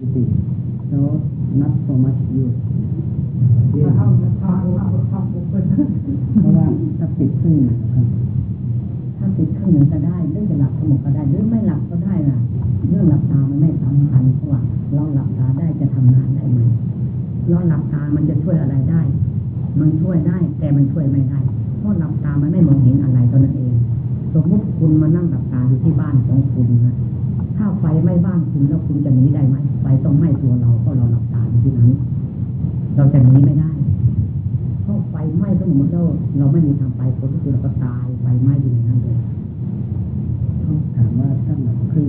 so not so much use เพราะว่าถ้าปิดครึ่งนะครับถ้าปิดครึ่งหนึ่งก็ได้หรือจะหลับทั้งหมดก็ได้หรือไม่หลับก็ได้ล่ะ เรื่องหลับตามันไม่สำคัญเพราะว่าเราหลับตาได้จะทำงานได้ไหมเราหลับตามันจะช่วยอะไรได้ มันช่วยได้ แต่มันช่วยไม่ได้เพราะหลับตามันไม่มองเห็นอะไรตัวนั้นเอง สมมติคุณมานั่งหลับตาอยู่ที่บ้าน ต้องไหม้ตัวเราเพราะเราหลับตาอยู่ที่นั้น เราจะหนีไม่ได้เพราะไฟไหม้ทั้งหมดแล้วเราไม่มีทางไปคนที่เราก็ตายไฟไหม้อยู่ในนั้นเลยเขาถามว่าถ้าหลับครึ่ง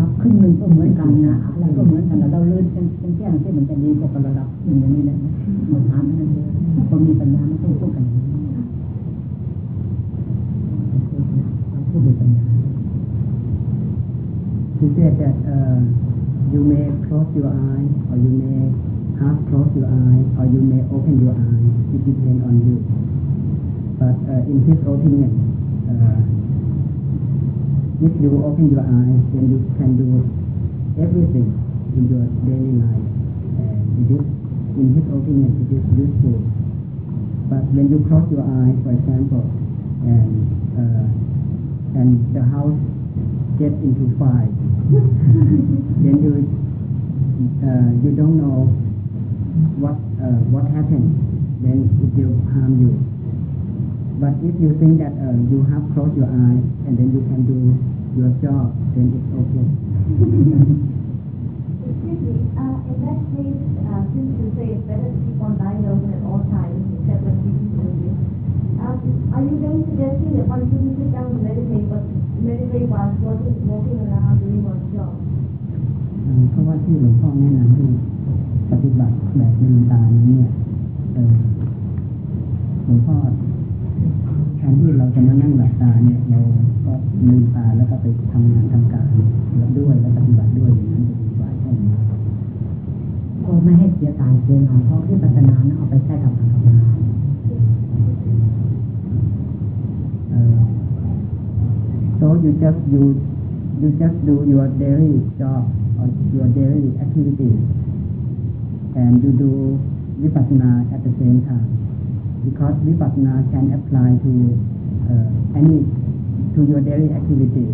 รับครึ่งหนึ่งก็เหมือนกันนะอะไรก็เหมือนกันเราเลื่อนเส้นแก้งเส้นมันจะดีกว่าเรารับ your eye. It depends on you. But uh, in his opinion, uh, if you open your eyes, then you can do everything in your daily life. And it is, in his opinion, it is useful. But when you close your eyes, for example, and uh, and the house get into fire, then you uh, you don't know what uh, what happened, then it will harm you. But if you think that uh, you have closed your eyes and then you can do your job, then it's okay. Excuse me, uh, in that case, uh, since you say it's better to keep one eye open at all times, except when people do uh, are you then suggesting that one shouldn't sit down and meditate, but meditate while walking, walking around doing one's job? เพราะว่าที่หลวงพ่อแนะนำให้ ปฏิบัติแบบลืมตานั้นเนี่ยหลวงพ่อแทนที่เราจะมานั่งหลับตาเนี่ยเราก็ลืมตาแล้วก็ไปทำงานทำการแล้วด้วยแล้วปฏิบัติด้วยอย่างนั้นจะดีกว่าใช่ไหมก็ไม่ให้เสียการเสียงานเพราะที่ปัฒนาเอาไปใช้กับการทำงาน so you just you you just do your daily job or your daily activities and you do vipassana at the same time because vipassana can apply to uh, any to your daily activity.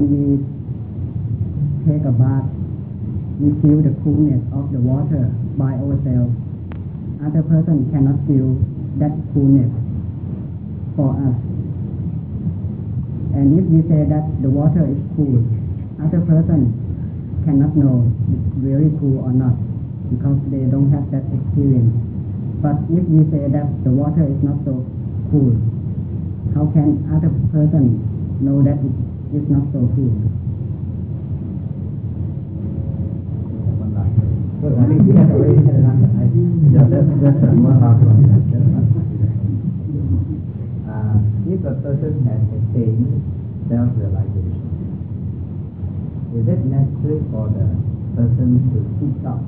When we take a bath we feel the coolness of the water by ourselves other person cannot feel that coolness for us and if we say that the water is cool other person cannot know it's very cool or not because they don't have that experience. But if we say that the water is not so cool, how can other person know that it it's not so clear. Uh, if a person has attained self-realization, is it necessary for the person to seek out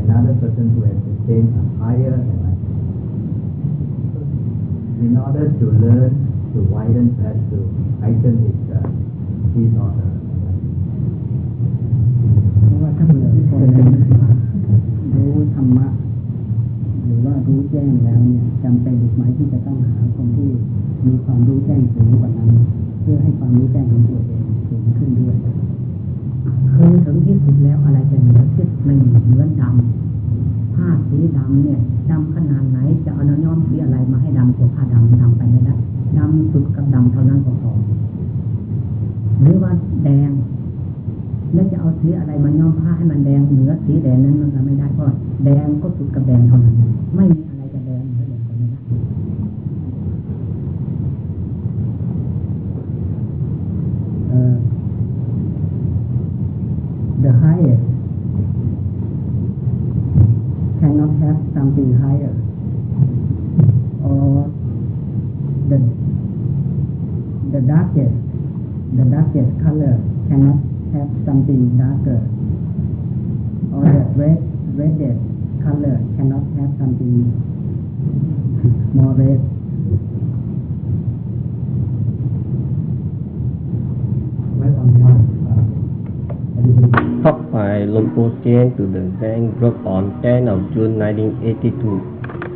another person who has attained a higher enlightenment in order to learn to widen path to heighten its uh, heat on the ว่าถ้อคนรู้ธรรมะหรือว่ารู้แจ้งแล้วเนี่ยจำเป็นหรือไม่ที่จะต้องหาคนที่มีความรู้แจ้งสูงกว่านั้น เพื่อให้ความรู้แจ้งของตัวเองสูงขึ้นด้วยคือถึงที่สุดแล้วอะไรจะเนือทิศไม่มีเหมือดำผ้าสีดำเนี่ยดำขนาดไหนจะเอาน้ำย้อมสีอะไรมาให้ดำกว่าผ้าดำดำไปไม่ได้ ดำสุดกับดำเท่านั้นก็พอหรือว่าแดง แล้วจะเอาสีอะไรมาย้อมผ้าให้มันแดงเหนือสีแดงนั้นมันก็ไม่ได้เพราะแดงก็สุดกับแดงเท่านั้น ไม่มี Bank broke on 10 June 1982.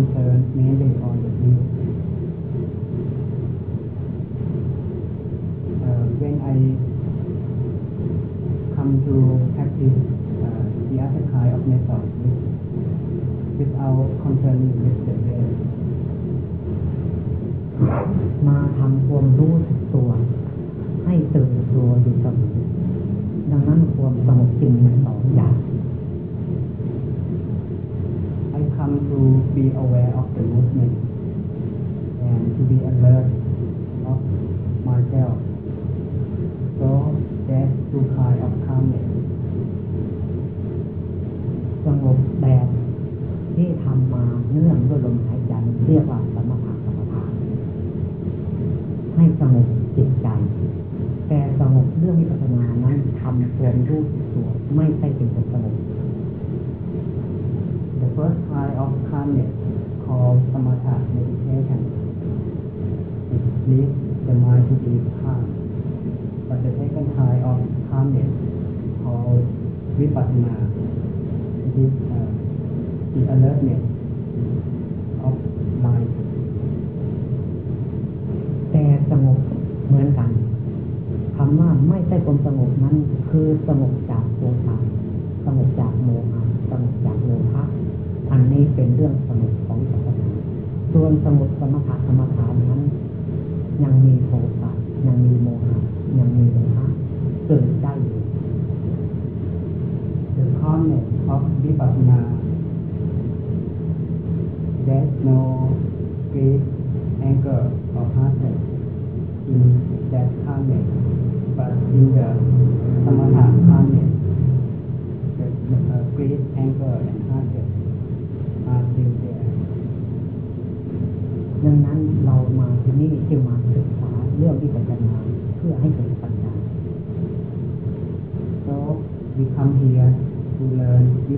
Uh, when I come to practice uh, the other kind of method without concerning with the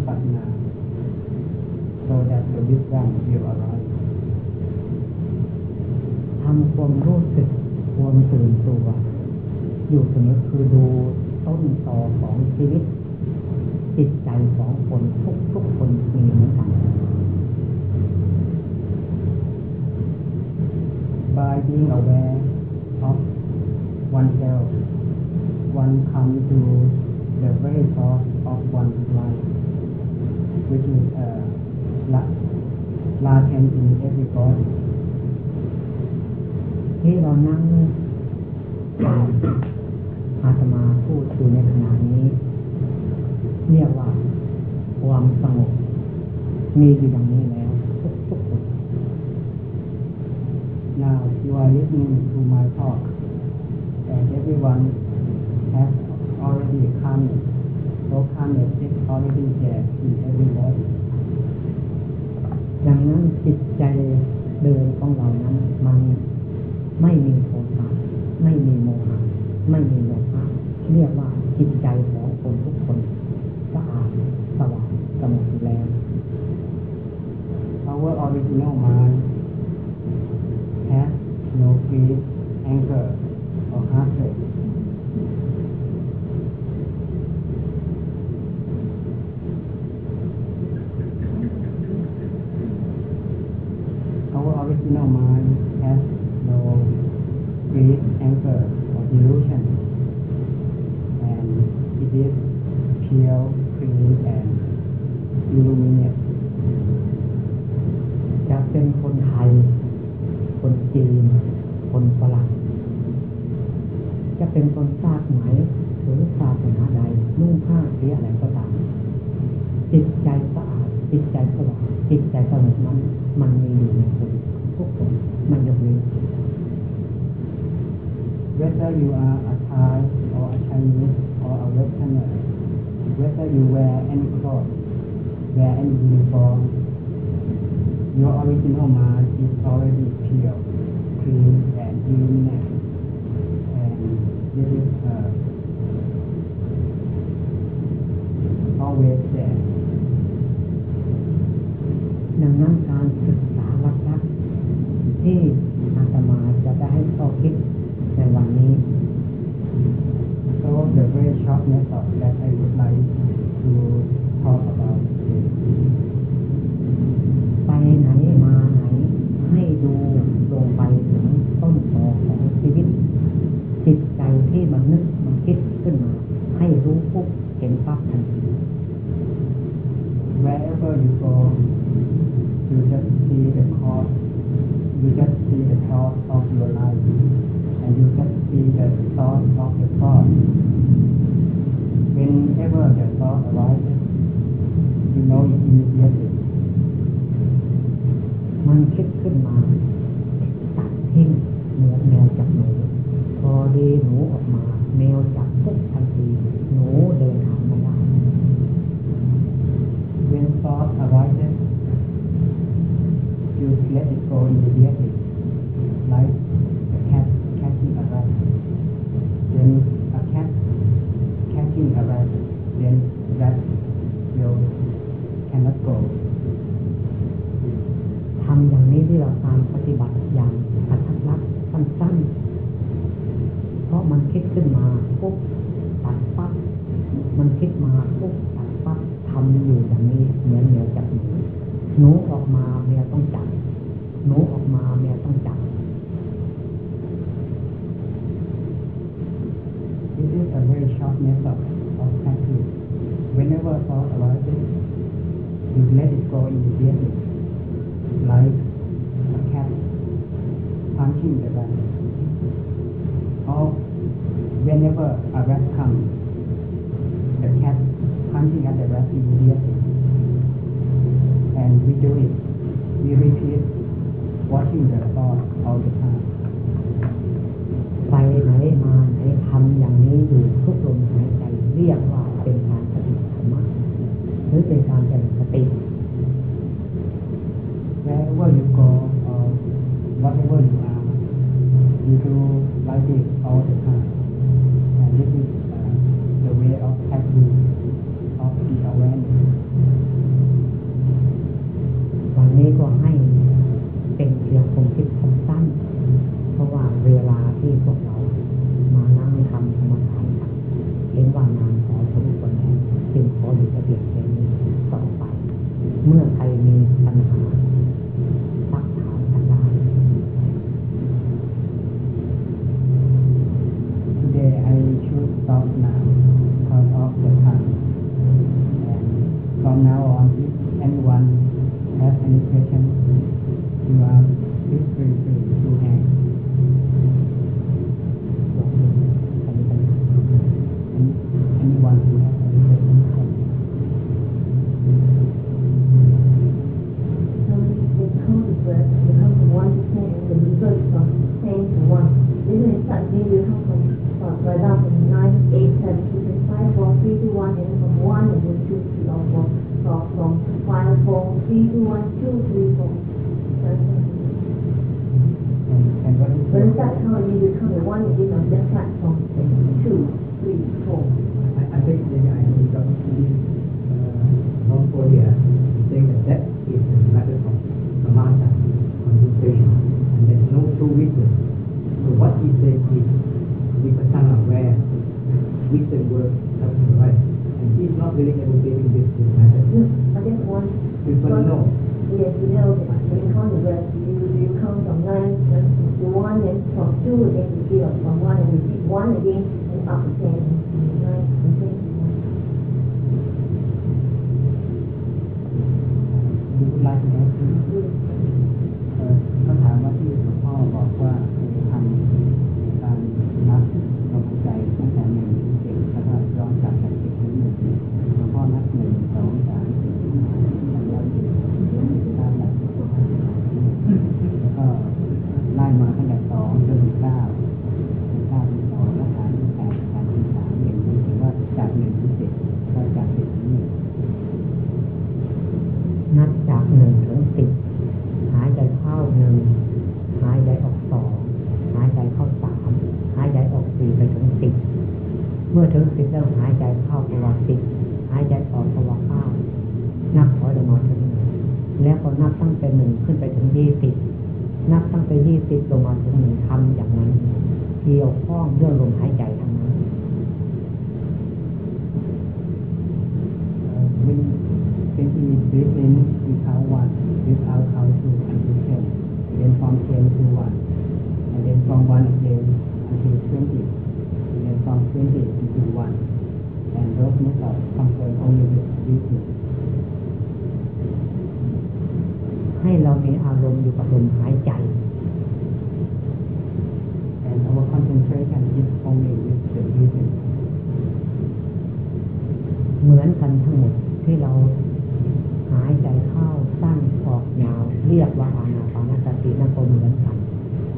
ปัสนา เราจะจะยึดร่างเดียวอะไรทำความรู้สึกความตื่นตัวอยู่เสมอคือดูต้นตอของชีวิต จิตใจของคนทุกทุกคนมีเหมือนกันบา being aware of oneself one comes to the very source of one's life which is uh, large and in every god ที่เรานั่งอาตมาพูดอยู่ในขณะนี้ เรียกว่าความสงบมีอยู่อย่างนี้แล้วทุกๆคน Now you are listening to my talk and everyone has already come so come already there in everybody ดังนั้นจิตใจเดิมของเรานั้นมัน มาธิภา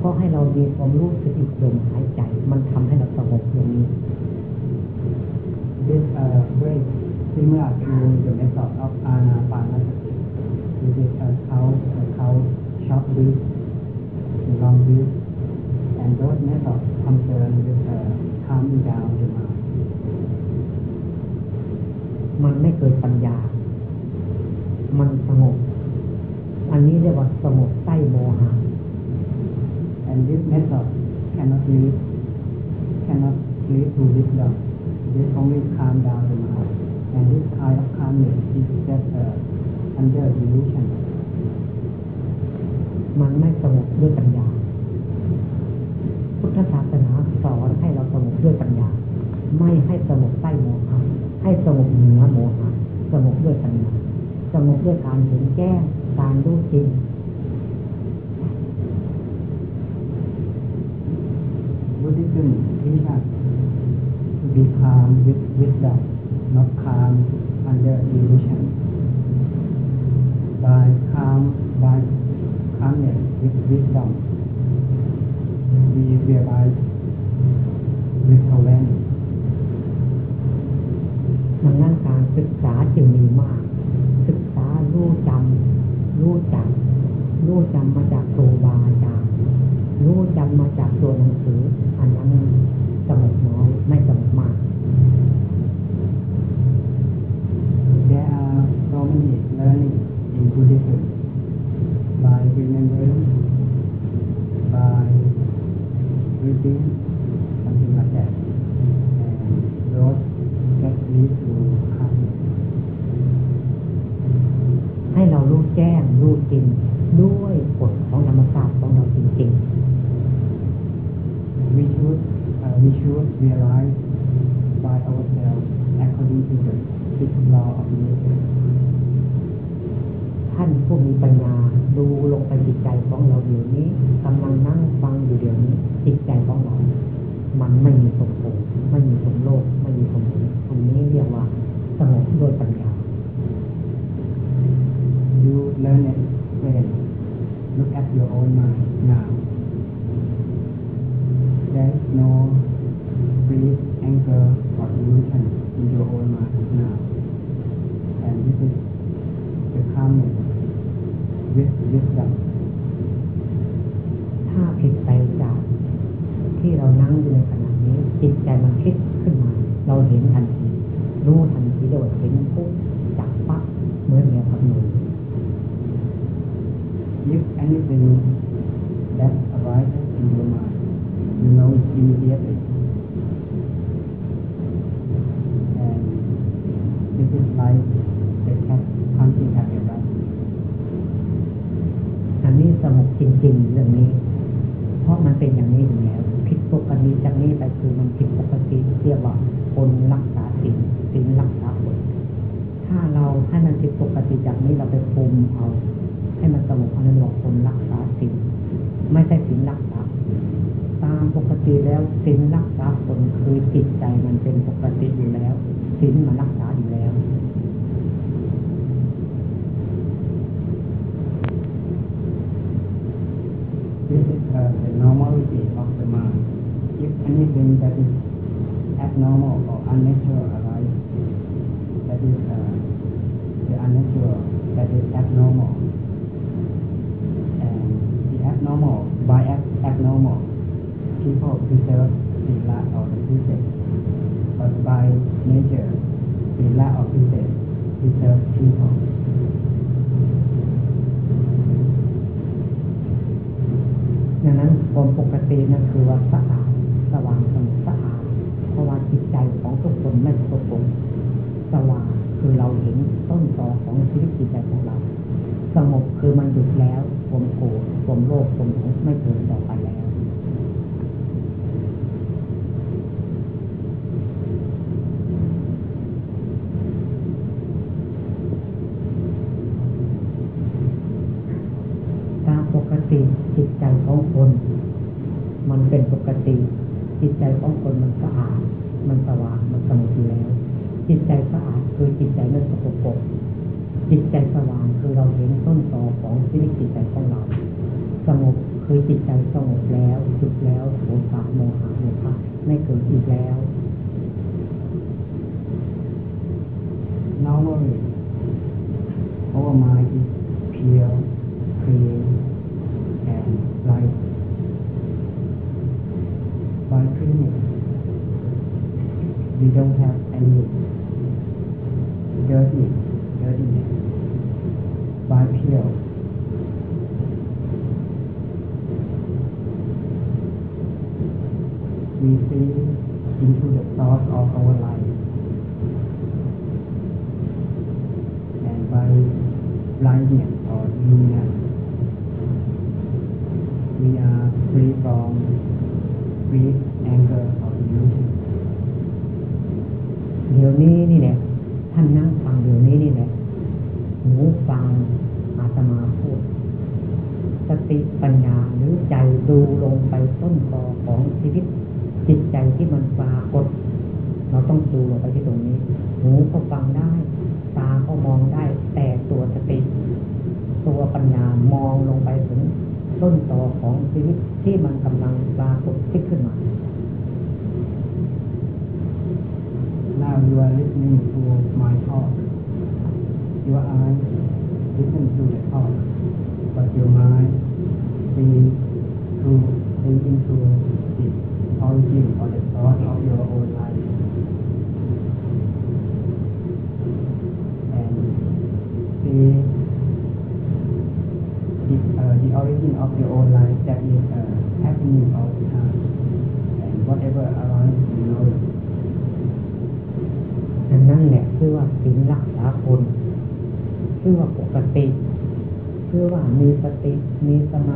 ราะให้เรามีความรู้สึกอีกลมหายใจ มันทำให้เราสงบตรงนี้ This uh, very similar to the method of anapanasati. This is a count, a count, short breath, long breath, and those methods concern with uh, calming down the mind. มันไม่เกิดปัญญา มันสงบ อันนี้เรียกว่าสงบใต้โมหะ and this method cannot lead cannot lead to wisdom. They only calm down the mind, and this kind of calmness is just uh, under illusion. มันไม่สงบด้วยปัญญา พุทธศาสนาสอนให้เราสงบด้วยปัญญา ไม่ให้สงบใต้โมหะให้สงบเหนือโมหะสงบด้วยปัญญาสงบด้วยการเห็นแก้งการรู้จริง Buddhism is that become with wisdom, not come under illusion. By calm, by calmness with wisdom, we realize repellent. ดังนั้นการศึกษาจึงมีมาก ศึกษารู้จำรู้จัก รู้จำมาจากครูบาอาจารย์รู้จำมาจากตัวหนังสือ อันนั้นกำหนดน้อยไม่กำหนดมาก There are so many learning in Buddhism by remembering ผิดไปจากที่เรานั่งอยู่ในขณะนี้จิตใจมันคิดขึ้น จิตใจมัน เห็นต้นตอของชีวิตจิตใจของเราสงบคือจิตใจสงบแล้วสุดแล้วโสภาโมหะโมฆะไม่เกิดอีกแล้ว we see into the source of our life. And by blindness or union, we are free from greed, anger, or illusion. เดี๋ยวนี้นี่แหละท่านนั่งฟังเดี๋ยวนี้นี่แหละหูฟังอาตมาพูดสติปัญญาหรือใจดูลงไปต้นตอของชีวิต ที่มันปรากฏ เราต้องดูลงไปที่ตรงนี้ may some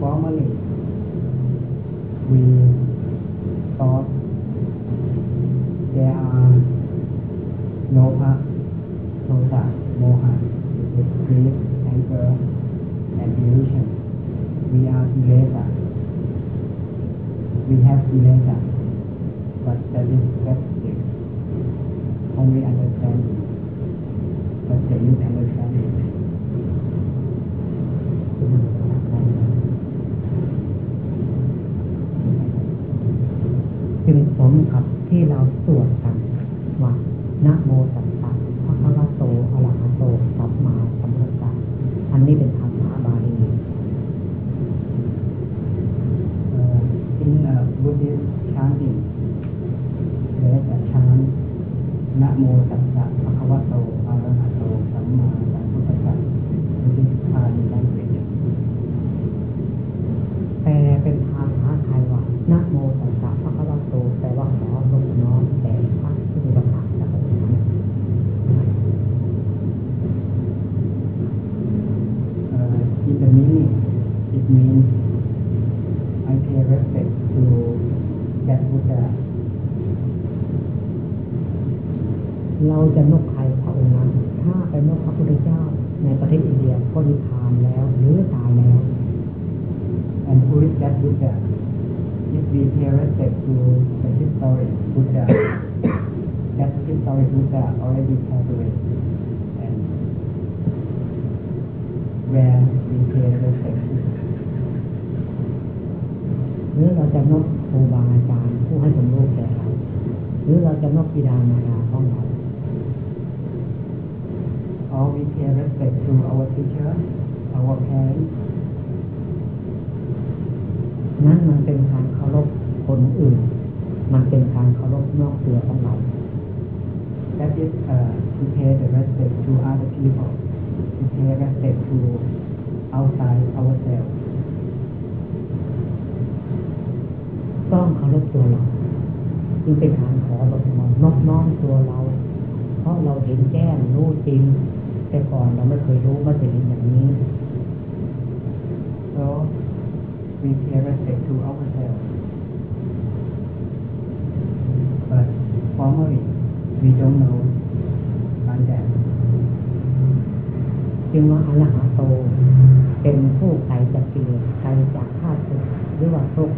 Formerly, we thought there are Lopa, Sosa, Moha, grief, anger, and delusion. We are Ilesa. We have Ilesa, but that is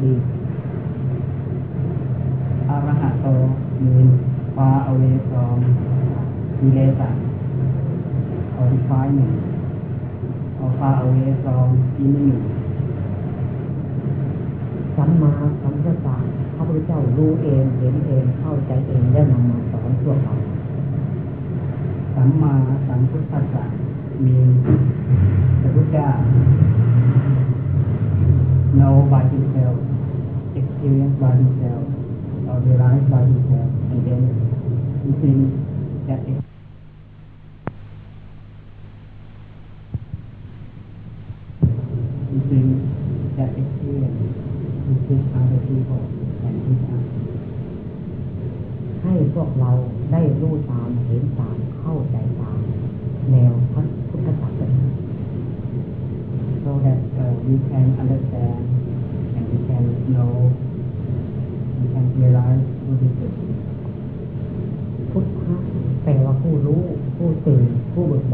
คือารหะโตมีนคว้าเอาเวสองกิเลสะเอาคว้าหนึ่งเอาคว้าเอาเวสองกินหนึ่งสัมมาสัมพุทธะพระพุทธเจ้ารู้เองเห็นเองเข้าใจเองได้นำมาสอนพวกเราสัมมาสัมพุทธะมีพระพุทธเจ้า know by himself experience by himself, or realize by himself, and then he thinks that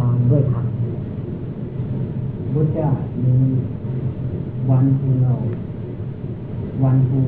ผู้เบิกบานด้วยธรรม Buddha means one who knows, one who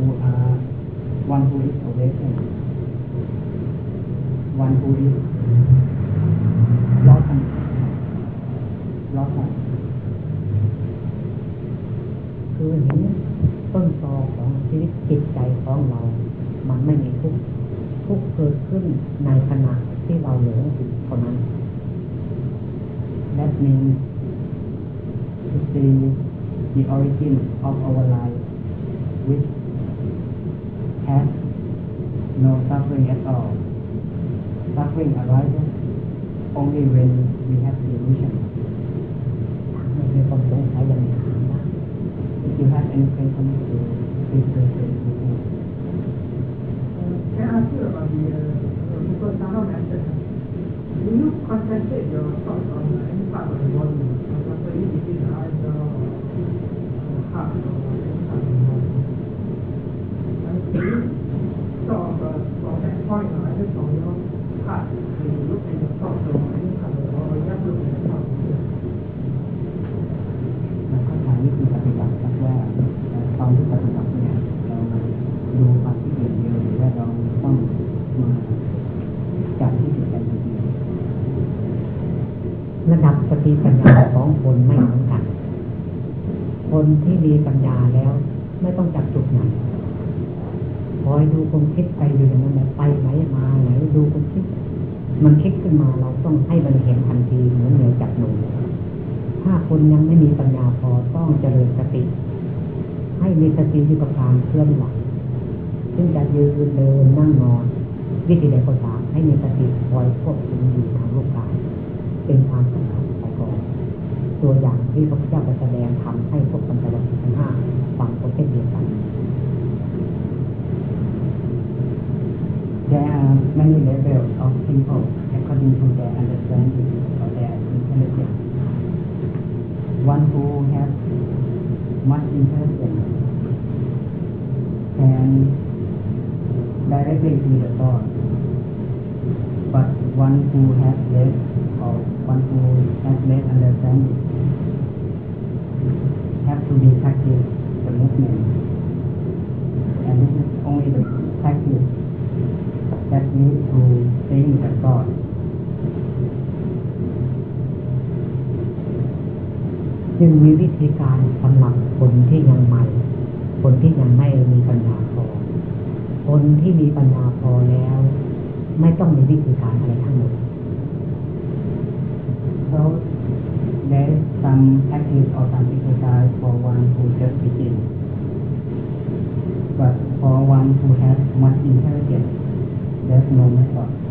the origin of our life, ต้องให้มันเห็นทันทีเหมือนเหนือจับหนูถ้าคนยังไม่มีปัญญาพอต้องเจริญสติ ให้มีสติอยู่กับการเคลื่อนไหวซึ่งจะยืนเดินนั่งนอน วิธีใดก็ตามให้มีสติคอยควบคุมอยู่ทางรูปกาย เป็นความสำคัญไปก่อนตัวอย่างที่พระพุทธเจ้าแสดงทำให้พวกคนไทยเรทั้งห้าฟังก็เช่นเดียวกัน There are many levels of people according to their understanding or their intelligence. One who has much intelligence can directly see the thought, but one who has less or one who has less understanding have to be practice the movement. And this is only the practice that leads to think the thought. จึงมีวิธีการสำหรับคนที่ยังใหม่ คนที่ยังไม่มีปัญญาพอ คนที่มีปัญญาพอแล้ว ไม่ต้องมีวิธีการอะไรทั้งหมด So there is some practice or some exercise for one who just begin. But for one who has much intelligence, there's no method.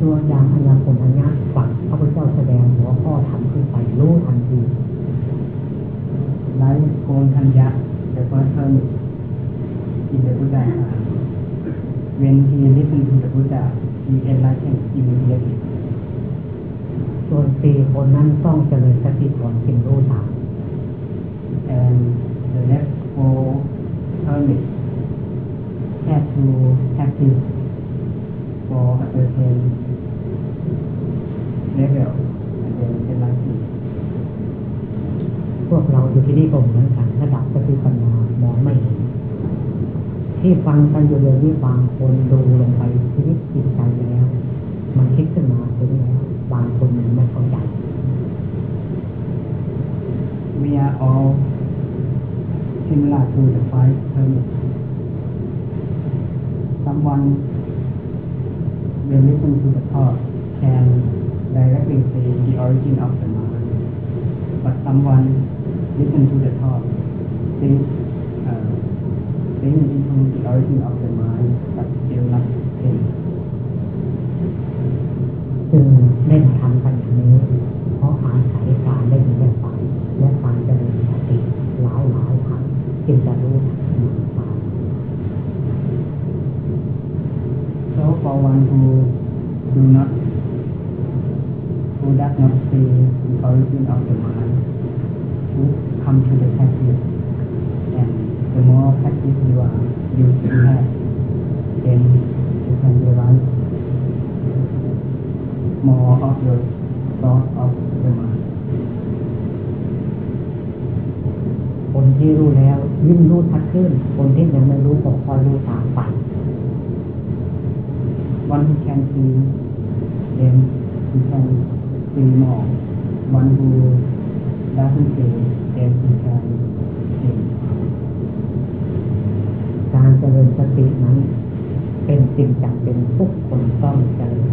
ตัวยาอัญญาผลอันญญาฝังพระพุทธเจ้าแสดงหัวข้อทำขึ้นไปรู้ทันทีไร้โกนทันยะเดี๋ยวก็เพิ่มอินเดียพุทธาเวนทีลิสันอินเดียพุทจาทีเอ็นไลเชนอินเดียส่วนสี่คนนั้นต้องเจริญสติก่อนจึงรู้ธารม and the left four hermit had to practice for the same level and then enlighten. พวกเราอยู่ที่นี่ก็เหมือนกันระดับสติปัญญามองไม่เห็นที่ฟังกันอยู่เลยนี่บางคนดูลงไปชีวิตจิตใจแล้ว มันคิดขึ้นมาถึงแล้วบางคนมันไม่เข้าใจ We are all similar to the five hermits. Someone will listen to the talk can directly say the origin of the mind, but someone listen to the talk think uh, think into the origin of the mind, but still not think. จึงได้มาทำกันอย่างนี้เพราะอาศัยการได้ยินได้ฟังและการเจริญสติหลายหลายครั้งจึงจะรู้ทันมันไป So for one who do not, who does not see the origin of the mind, who come to the practice, and the more practice you are, you have, then you can realize more of the thought of the mind. คนที่รู้แล้วยิ่งรู้ชัด ขึ้น คนที่ยังไม่รู้ก็คอยรู้ตามไป One who can see, then he can see more. One who doesn't see, then he can see. การเจริญสตินั้น เป็นสิ่งจำเป็นทุกคนต้องเจริญ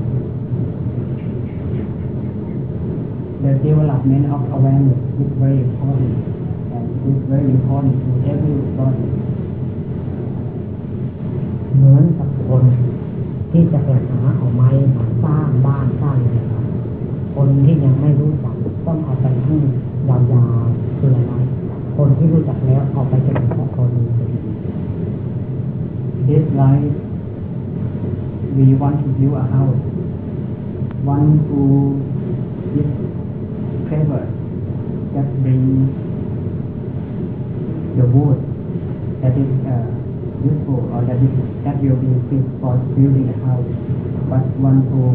The development of awareness is very important and is very important to everybody. เหมือนกับคนที่จะไปหาเอาไม้มาสร้างบ้านสร้างอะไรคนที่ยังไม่รู้จักต้องเอาไปให้ยาวๆคืออะไรคนที่รู้จักแล้วเอาไปจะเป็นของคนอื่น This life, we want to build a house. One who is clever just bring the wood that is uh, useful or that is that will be fit for building a house. But one who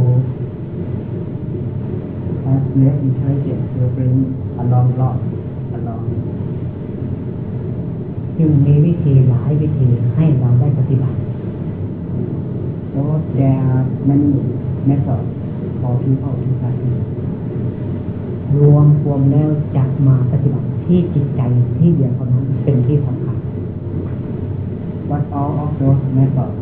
has less intelligence will bring a long log along. จึงมีวิธีหลายวิธีให้เราได้ปฏิบัติ So there are many methods for people to practice. รวมรวมแล้วจะมาปฏิบัติที่จิตใจที่เดียวเท่านั้นเป็นที่สำคัญ But all of those methods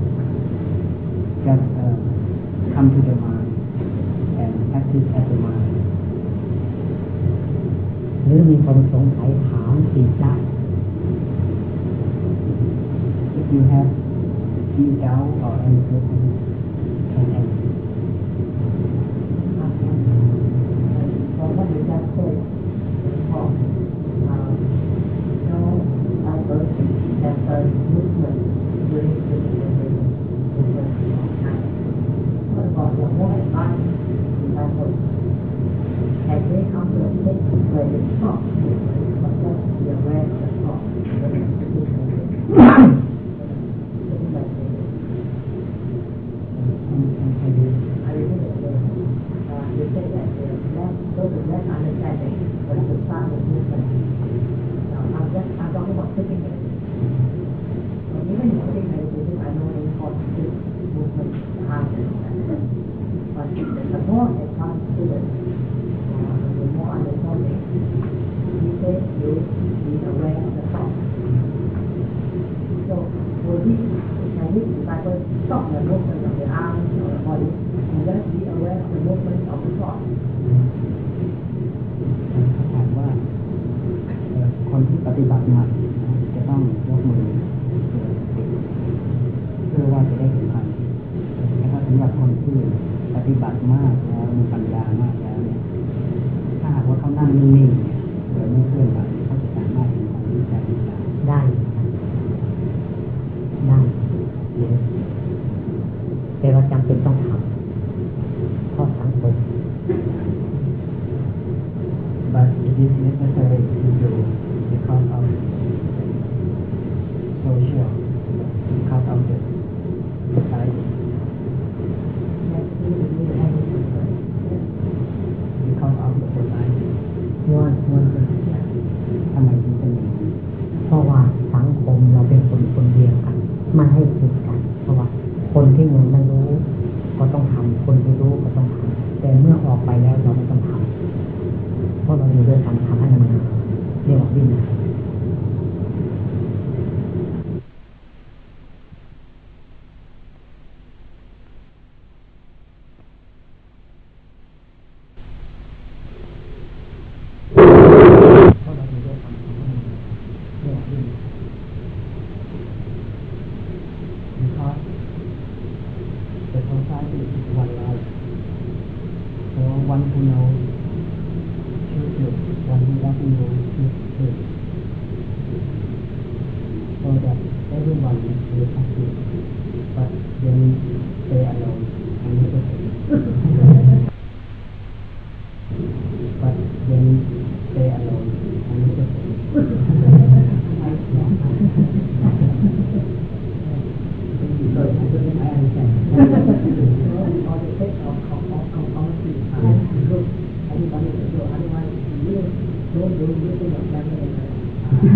you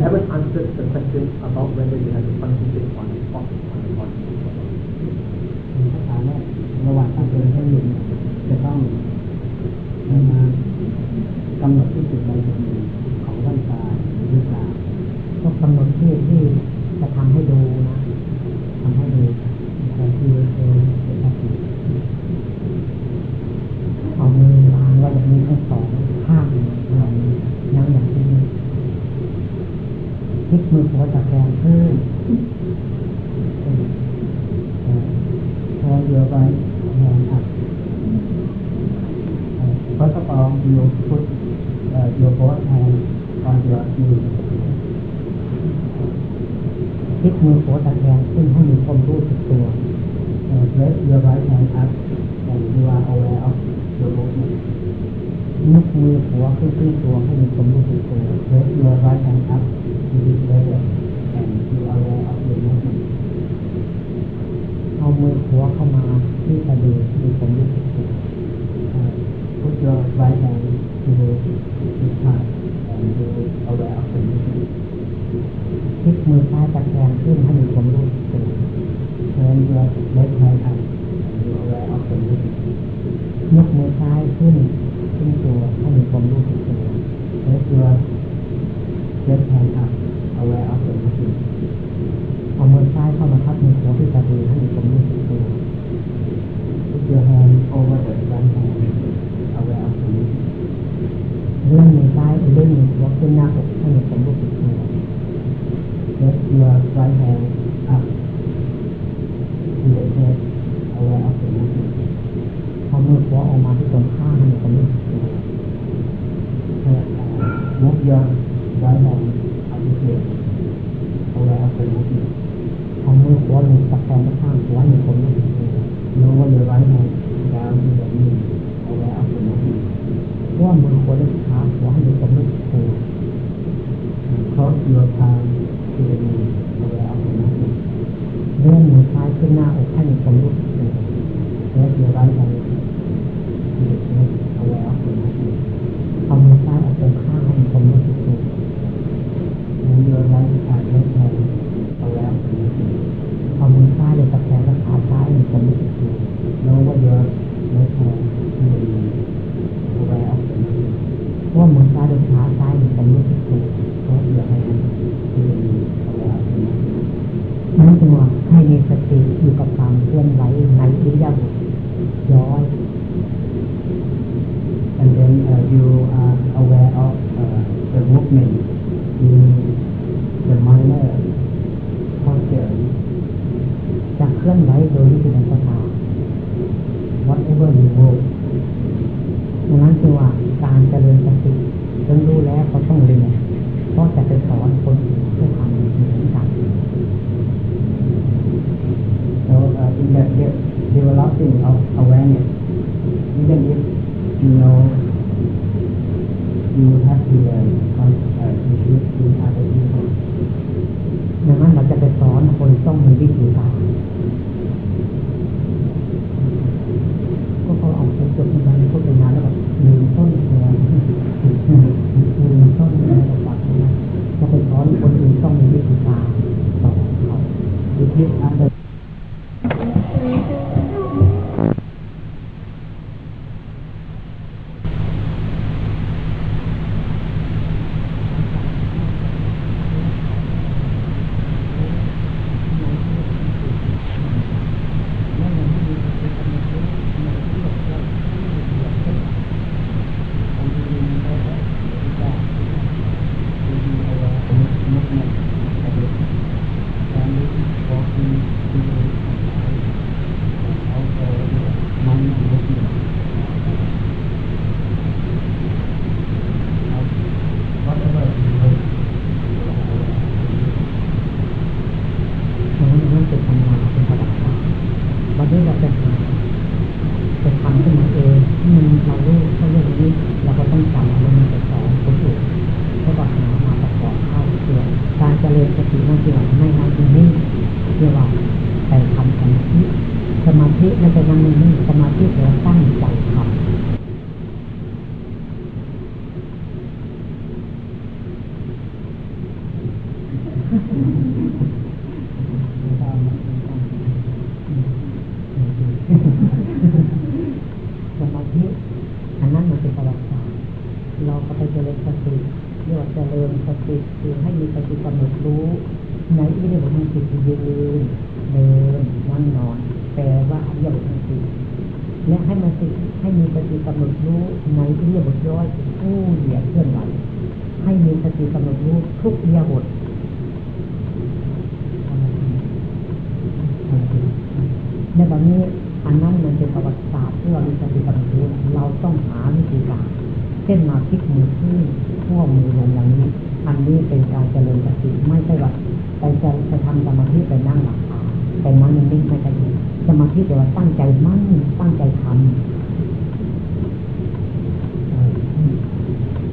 haven't answered the question about whether you have to concentrate on the topic on the body ถามว่าระหว่างการเป็นให้อยู่จะต้องมากำหนดที่จุดใดจุดหนึ่ง right hand คือกำหนดรู้ทุกเอียบทในแบบนี้อันนั้นมันเป็นประวัติศาสตร์ที่เราจะสติกำหนดรู้เราต้องหาวิธีการเช่นมาพลิกมือขึ้นข้อมือลงอย่างนี้ อันนี้เป็นการเจริญสติไม่ใช่ว่าไปจะจะทำสมาธิไปนั่งหลับตาไปนั่งนิ่งไม่ใช่สมาธิแต่ว่าตั้งใจมั่นตั้งใจทำ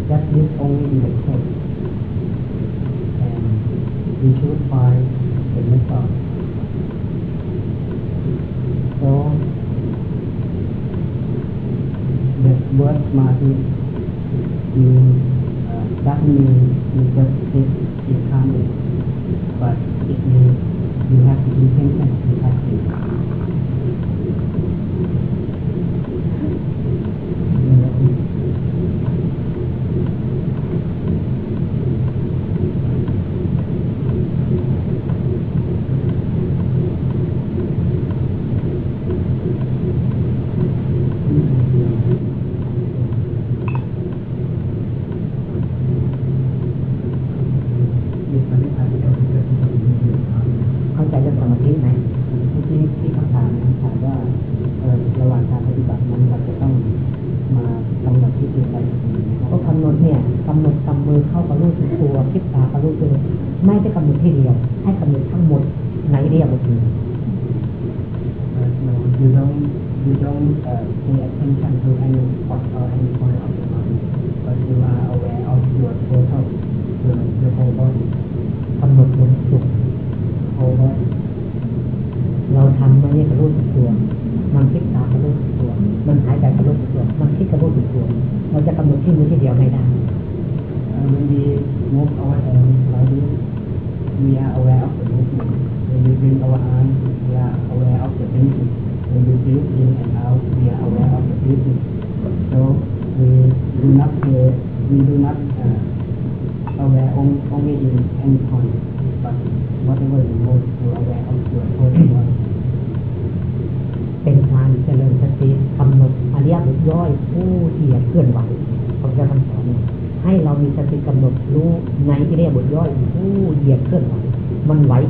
that is only the exception. มีชุดไฟเป็นไหมครับแล้วเด็กเบิร์ดมาที่มีด้านมีมีจะติดอีกครั้งหนึ่ง but it may you have to be patient and active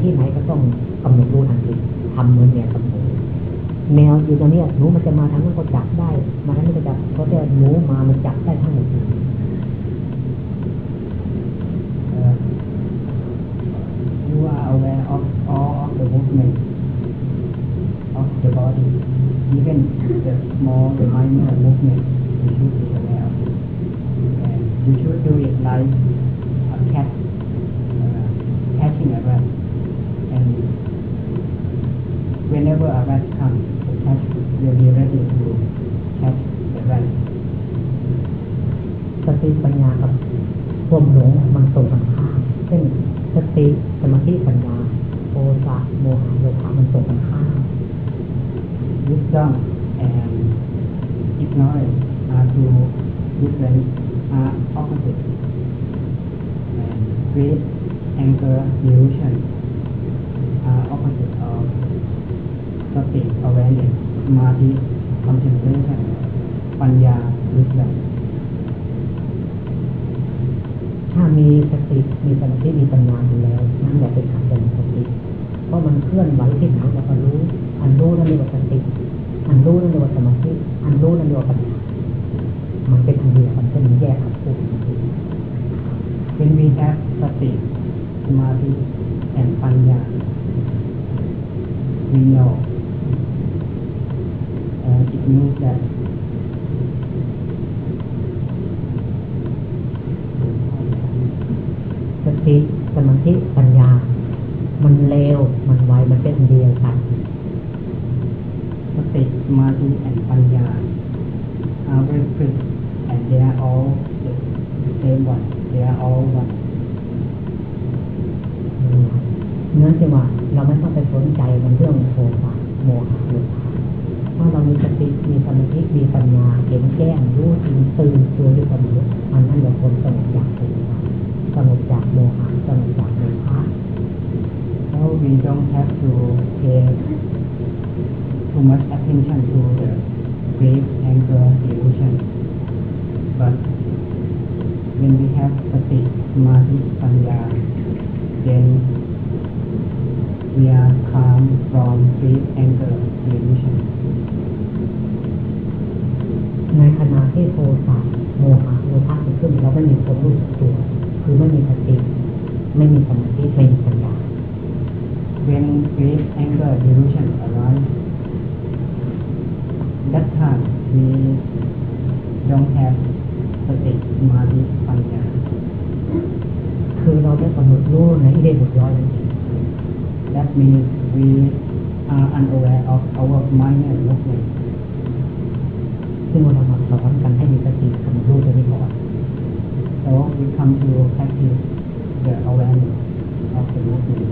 ที่ไหนก็ต้องกำหนดรู้ทันทีทำเหมือนแมวกับหนูแมวอยู่ตรงนี้หนูมันจะมาทางนั้นก็จับได้ มาทางนี้ก็จับเพราะแต่หนูมามันจับได้ทั้งหมดยูอาร์ aware of all of the movement of the body even the small the minor movement you should be aware of it and you should do it like a cat ตรงกันข้ามเช่นสติสมาธิปัญญาโทสะโมหะโลภะมันตรงกันข้าม ที่มีปัญญาอยู่แล้วนั่นแหละเป็นขันธ์สติเพราะมันเคลื่อนไหวที่ไหนเราก็รู้ 90 days of loyalty. That means we are unaware of our minor movement. ซึ่งเรามาสอนกันให้มีสติกำหนดรู้ตัวนี้ก่อน So we come to practice the awareness of the movement,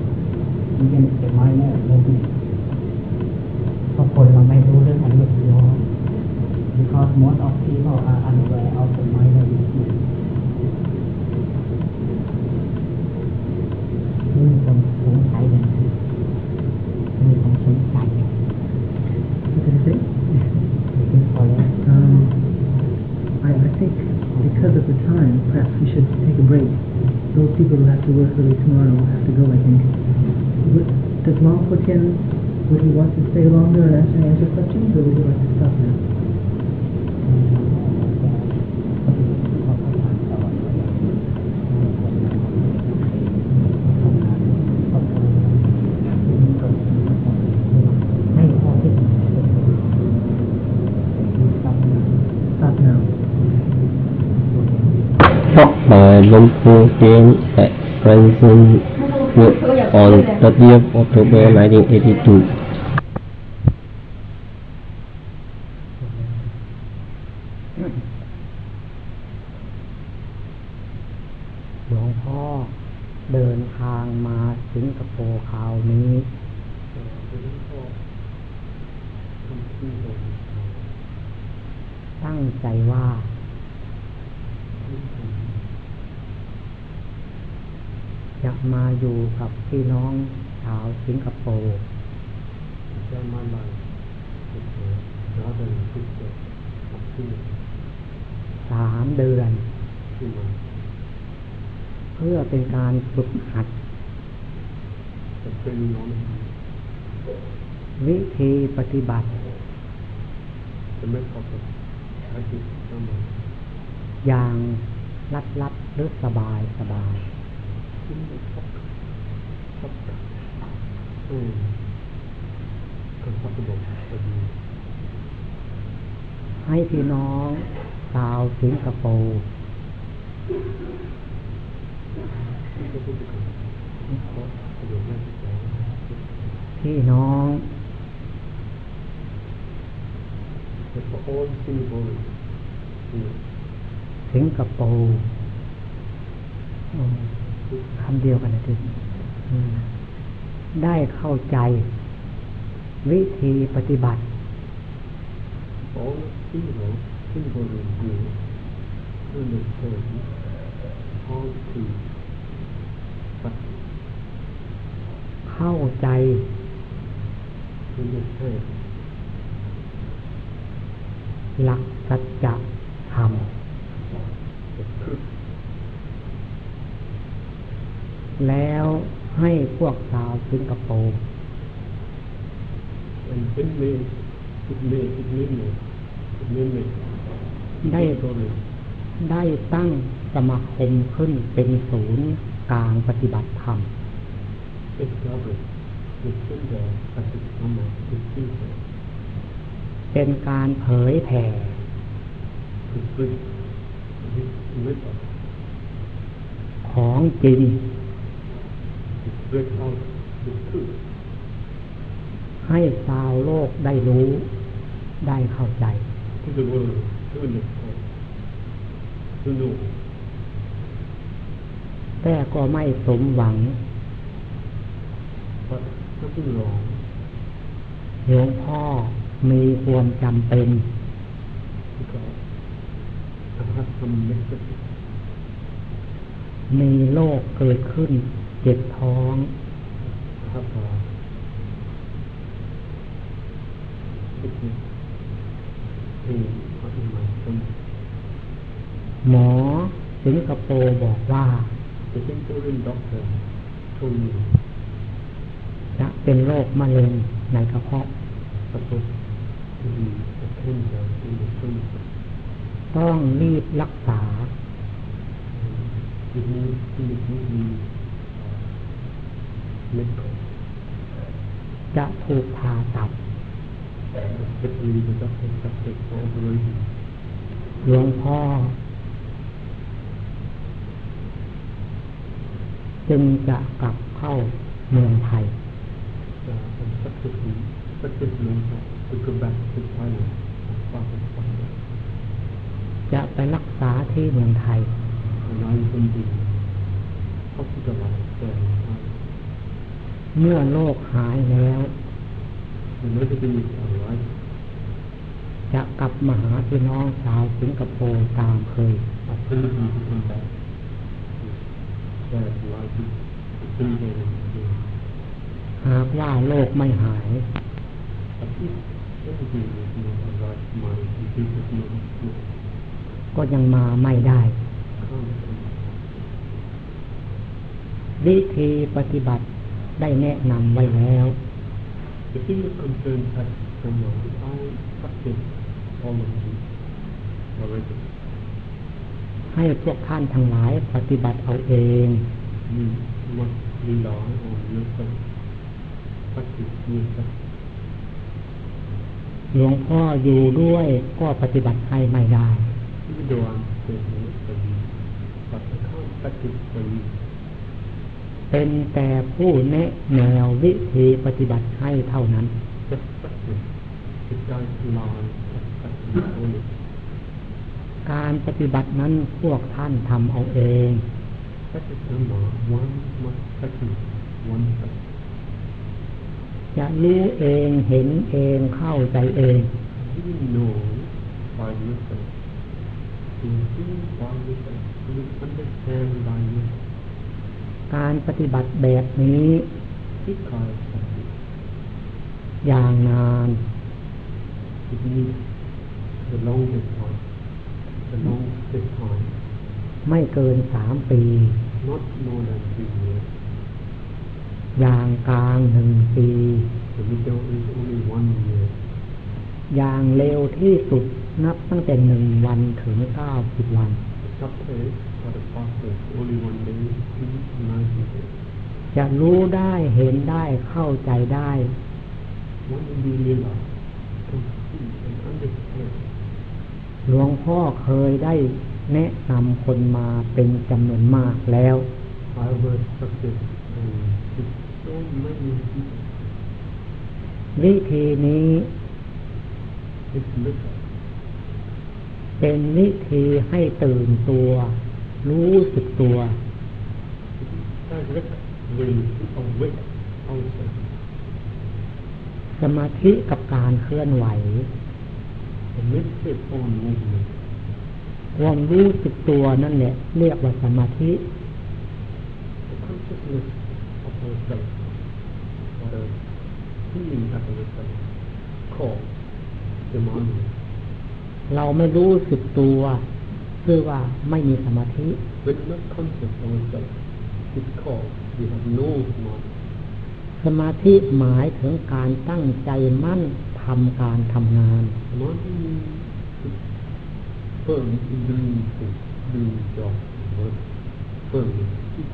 even the minor movement. เพราะคนเราไม่รู้เรื่องอนุโยม because most of people are unaware of the minor movement. มีคนสงสัยอย่างนั้นมีคนสงสัยอย่างนั้น What did I say? คือพอแล้ว Um, I, I think because of the time, perhaps we should take a break. Those people who have to work early tomorrow will have to go, I think. Would, does Mom Potian, would he want to stay longer and answer, answer questions, or would you like to stop now? Taught by Lumpur James at Branson Wood on 30th October 1982. หลวงพ่อเดินทางมาสิงคโปร์คราวนี้ ตั้งใจว่า จะมาอยู่กับ พี่น้องชาวสิงคโปร์สามเดือน เพื่อเป็นการฝึกหัด วิธีปฏิบัติ อย่างลัดลัดหรือสบายสบาย ให้พี่น้องชาวสิงคโปร์พี่น้องสิงคโปร์คำเดียวกันนะทีอืม ได้เข้าใจ วิธีปฏิบัติของที่หลวงที่บริเวณด้วยเหตุผลข้อที่เข้าใจด้วยเหตุหลักสัจธรรมแล้ว ให้พวกชาวสิงคโปร์เป็นเมนเป็นเมนเป็นเมนเป็นเมนเมนได้ได้ตั้งสมาคมขึ้นเป็นศูนย์กลางปฏิบัติธรรมเป็นการเผยแผ่ของจริง to break out the truth ให้ชาวโลกได้รู้ ได้เข้าใจ to the world to understand to know แต่ก็ไม่สมหวัง but nothing wrong หลวงพ่อมีความจำเป็น because I have some necessity มีโรคเกิดขึ้น เจ็บท้องครับผมหมอสิงคโปร์บอกว่าจะเป็นผู้รุ่นด็อกเตอร์ทูนจะเป็นโรคมะเร็งในกระเพาะกระตูต้องรีบรักษาทีนี้ที่นี้ ลึกจะถูกผ่าตัดหลวงพ่อ จึงจะกลับเข้าเมืองไทยจะไปรักษาที่เมืองไทย and I will be hospitalized there in Thailand เมื่อโรคหายแล้ว when everything is alright จะกลับมาหาพี่น้องชาวสิงคโปร์ตามเคย I think we will come back to that life is stimulated again หากว่าโรคไม่หาย but if everything is not alright my disease is not not ก็ยังมาไม่ได้ can't come วิธีปฏิบัติ ได้แนะนำไว้แล้ว The thing that concerns us from now, I practice all of this already. ให้พวกท่านทั้งหลายปฏิบัติเอาเอง You must rely on yourself. Practice yourself. หลวงพ่ออยู่ด้วยก็ปฏิบัติให้ไม่ได้ Even though I'm saying it for you, but I can't practice for you. เป็นแต่ผู้แนะแนววิธีปฏิบัติให้เท่านั้นการปฏิบัตินั้นพวกท่านทำเอาเองจะรู้เองเห็นเองเข้าใจเอง การปฏิบัติแบบนี้ที่คอย่างนานไม่เกินสามปีอย่างกลางหนึ่งปีอย่างเร็วที่สุดนับตั้งแต่หนึ่งวันถึงเก้าสิบวัน The shortest or the fastest, only one day, three to ninety days. จะรู้ได้เห็นได้เข้าใจได้ One you realize, can see and understand. หลวงพ่อเคยได้แนะนำคนมาเป็นจำนวนมากแล้ว I was success and with so many people. วิธีนี้ This method เป็นวิธีให้ตื่นตัว รู้สึกตัวสมาธิกับการเคลื่อนไหวความรู้สึกตัวนั่นแหละ เรียกว่าสมาธิเราไม่รู้สึกตัว คือว่าไม่มีสมาธิ When we're not conscious of ourselves, it's called we have no samadhi. สมาธิหมายถึงการตั้งใจมั่นทำการทำงาน Samadhi means firm in doing things, doing job, work, firm in speech.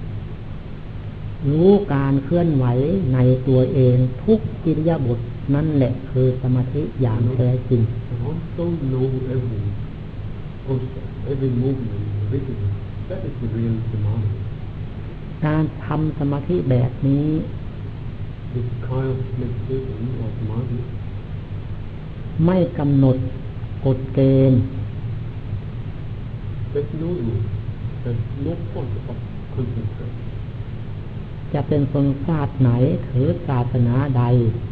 รู้การเคลื่อนไหวในตัวเองทุกกิริยาบทนั่นแหละคือสมาธิอย่างแท้จริง And also know every process, every movement, everything. That is the real samadhi. การทำสมาธิแบบนี้ This kind of meditation or samadhi ไม่กำหนดกฎเกณฑ์ There's no rule. There's no point of concentration. จะเป็นคนศาสตร์ไหนถือศาสนาใด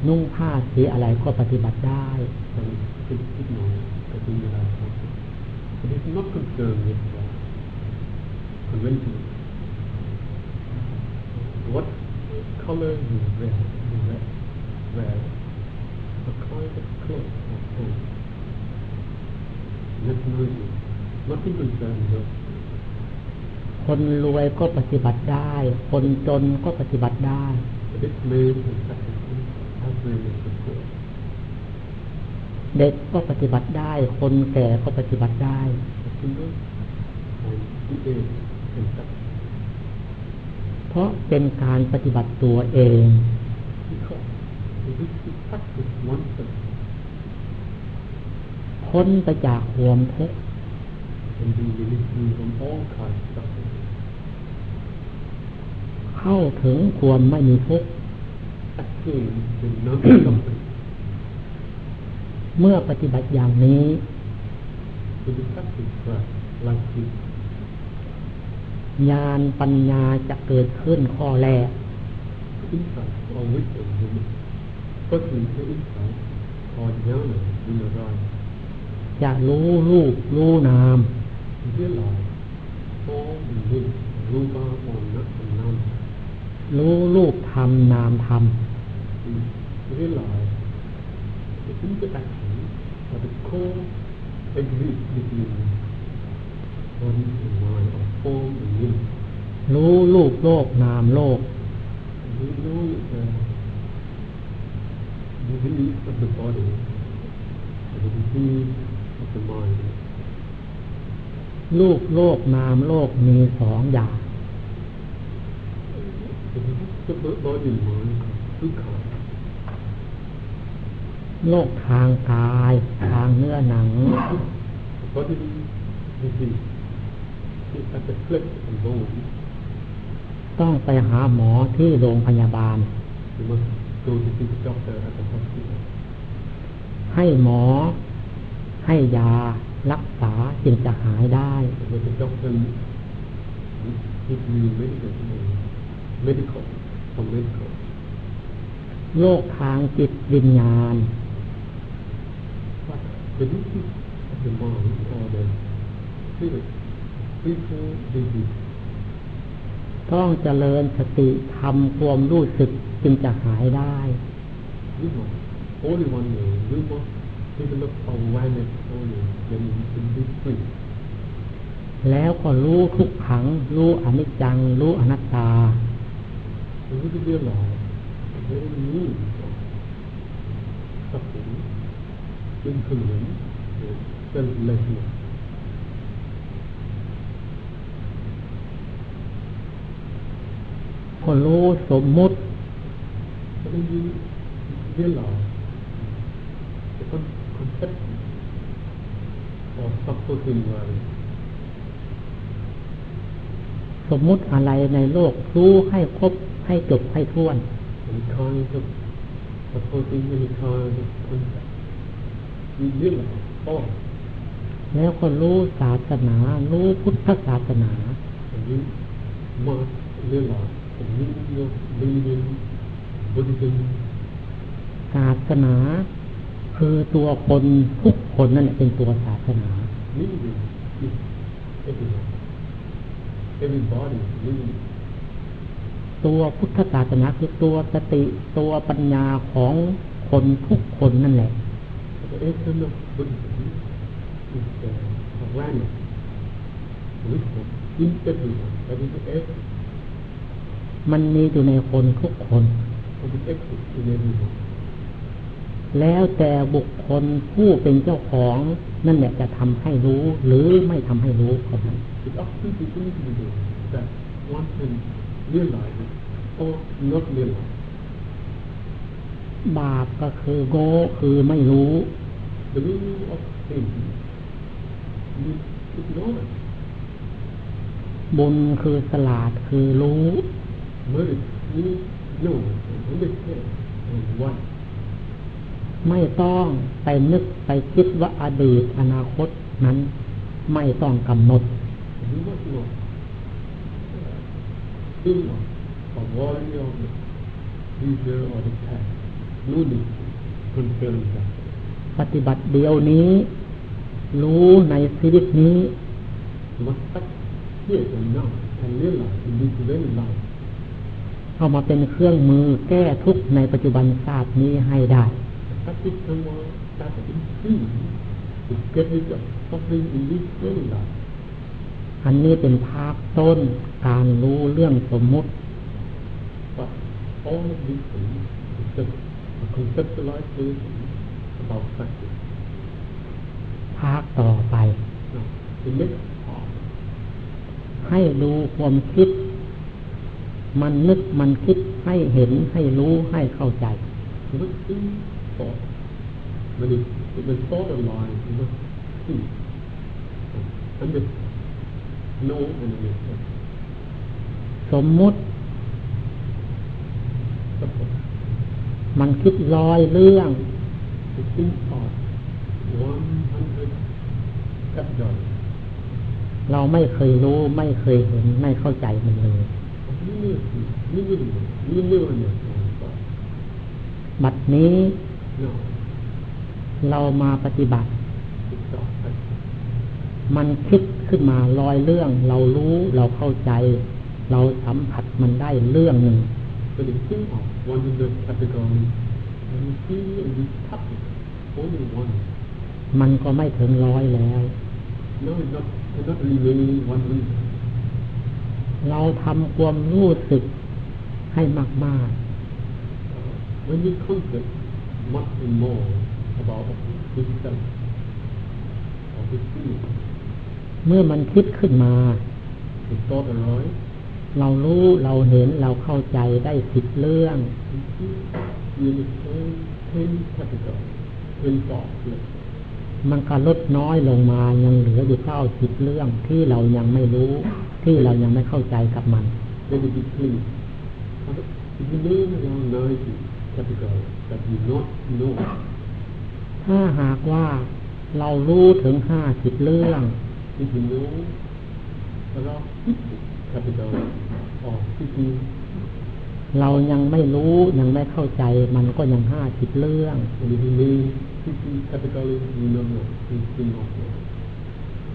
นุ่งผ้าสีอะไรก็ปฏิบัติได้ But it's not concerned with uh, convention. What color you wear, you wear, wear a kind of cloth or clothes. That's no use. Nothing concerned with คนรวยก็ปฏิบัติได้ คนจนก็ปฏิบัติได้ this male and practicing as well as the poor. เด็กก็ปฏิบัติได้ คนแก่ก็ปฏิบัติได้เพราะเป็นการปฏิบัติตัวเองพ้นไปจากความทุกข์เข้าถึงความไม่มีทุกข์ เมื่อปฏิบัติอย่างนี้ญาณปัญญาจะเกิดขึ้นข้อแรกก็คือพอเยอะเลยดีเลยจะรู้รูปรู้นามเรื่อยๆรู้บารมนามธนามรู้รูปธรรมนามธรรม Realize the interaction or the core exists between body and mind or form and will. รู้รูปโลกนามโลก We know the, the belief of the body, and the disease of the mind. รูปโลกนามโลกมีสองอย่าง The disease of the body and mind are two kinds. โลกทางกาย ทางเนื้อหนัง The bodily disease is at the flesh and bone. ต้องไปหาหมอที่โรงพยาบาล You must go to see the doctor at the hospital. ให้หมอ ให้ยารักษาจึงจะหายได้ And when the doctor gives you medical, medical, or medical, โลกทางจิตวิญญาณ but the disease of the mind or the spirit, spiritual disease, ต้องเจริญสติทำความรู้สึกจึงจะหายได้ you must, only one way, you must develop awareness only, then you can be free. แล้วก็รู้ทุกขัง รู้อนิจจัง รู้อนัตตา And you will realize the very meaning of suffering, impermanence, and selflessness. ก็รู้สมมุติ But then you realize the con- conception of supporting worry. สมมุติอะไรในโลกรู้ให้ครบให้จบให้ท้วน any kind of supporting any kind of concept. You realize all, แล้วก็รู้ศาสนา รู้พุทธศาสนา and you must realize the meaning of believing Buddhism ศาสนา คือตัวคนทุกคนนั่นแหละเป็นตัวศาสนา meaning is everyone. Everybody is meaning. ตัวพุทธศาสนาคือตัวสติตัวปัญญาของคนทุกคนนั่นแหละ The essence of Buddhism is the awareness, wisdom in everyone. That is the essence มันมีอยู่ในคนทุกคน of the essence in everyone. แล้วแต่บุคคลผู้เป็นเจ้าของนั่นแหละจะทำให้รู้ หรือไม่ทำให้รู้ก็ได้ It's up to the individual that one can realize it or not realize. บาปก็คือโง่คือไม่รู้ The meaning of sin is ignorance. บุญคือสลาดคือรู้ Merit means know and understand and one. ไม่ต้องไปนึกไปคิดว่าอดีตอนาคตนั้นไม่ต้องกำหนด You must know. Think of of worry of the future or the past. No need concern that. ปฏิบัติเดียวนี้ รู้ในชีวิตนี้ You must act here and now and realize in this very life. เอามาเป็นเครื่องมือแก้ทุกข์ในปัจจุบันศาสตร์นี้ให้ได้ Practice someone that is free to get rid of suffering in this very life. อันนี้เป็นภาคต้นการรู้เรื่องสมมุติ But all of these things is just a conceptualization about practice. ภาคต่อไปให้รู้ความคิด มันนึกมันคิดให้เห็นให้รู้ให้เข้าใจมันคิดมันมันโตกันมอมันจะโอันมันสมมติ มันคิดลอยเรื่อง to think of one hundred categories. เราไม่เคยรู้ไม่เคยเห็นไม่เข้าใจมันเลย But you never see, you never know, you never understand thought. บัดนี้ Now, เรามาปฏิบัติ to start practice. มันคิดขึ้นมาลอยเรื่อง เรารู้เราเข้าใจ เราสัมผัสมันได้เรื่องหนึ่ง When you think of one hundred categories, and you see and you touch it, only one. มันก็ไม่ถึงร้อยแล้ว Now it's not, it's not remaining one hundred. เราทำความรู้สึกให้มาก When we concept much and more about this self or this feeling, ๆเมื่อมันคิดขึ้นมา the thought arises, เรารู้เราเห็นเราเข้าใจได้สิบเรื่อง you see, you understand ten categories, ten thoughts left. มันก็ลดน้อยลงมายังเหลืออยู่เก้าสิบเรื่องที่เรายังไม่รู้ ที่เรายังไม่เข้าใจกับมัน Then it becomes, it remains around ninety categories that you not know. ถ้าหากว่าเรารู้ถึงห้าสิบเรื่อง If you know around fifty categories or fifty เรายังไม่รู้ยังไม่เข้าใจมันก็ยังห้าสิบเรื่อง and it remains fifty categories you don't know, you still not know.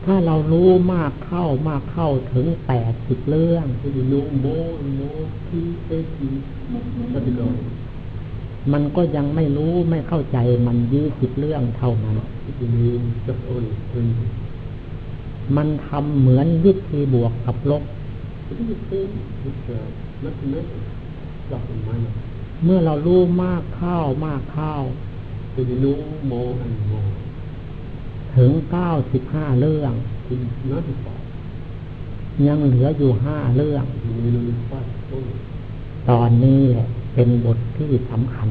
ถ้าเรารู้มากเข้ามากเข้าถึงแปดสิบเรื่อง If you know more and more key eighty categories, มันก็ยังไม่รู้ไม่เข้าใจมันยี่สิบเรื่องเท่านั้น it remains just only twenty. มันทำเหมือนวิธีบวกกับลบ เราเห็นไหมเมื่อเรารู้มากข้าวมากข้าคือรู้โมหันโมถึงเก้าสิบห้าเรื่องคือน้อยที่สองยังเหลืออยู่ห้าเรื่อง ตอนนี้เป็นบทที่สำคัญ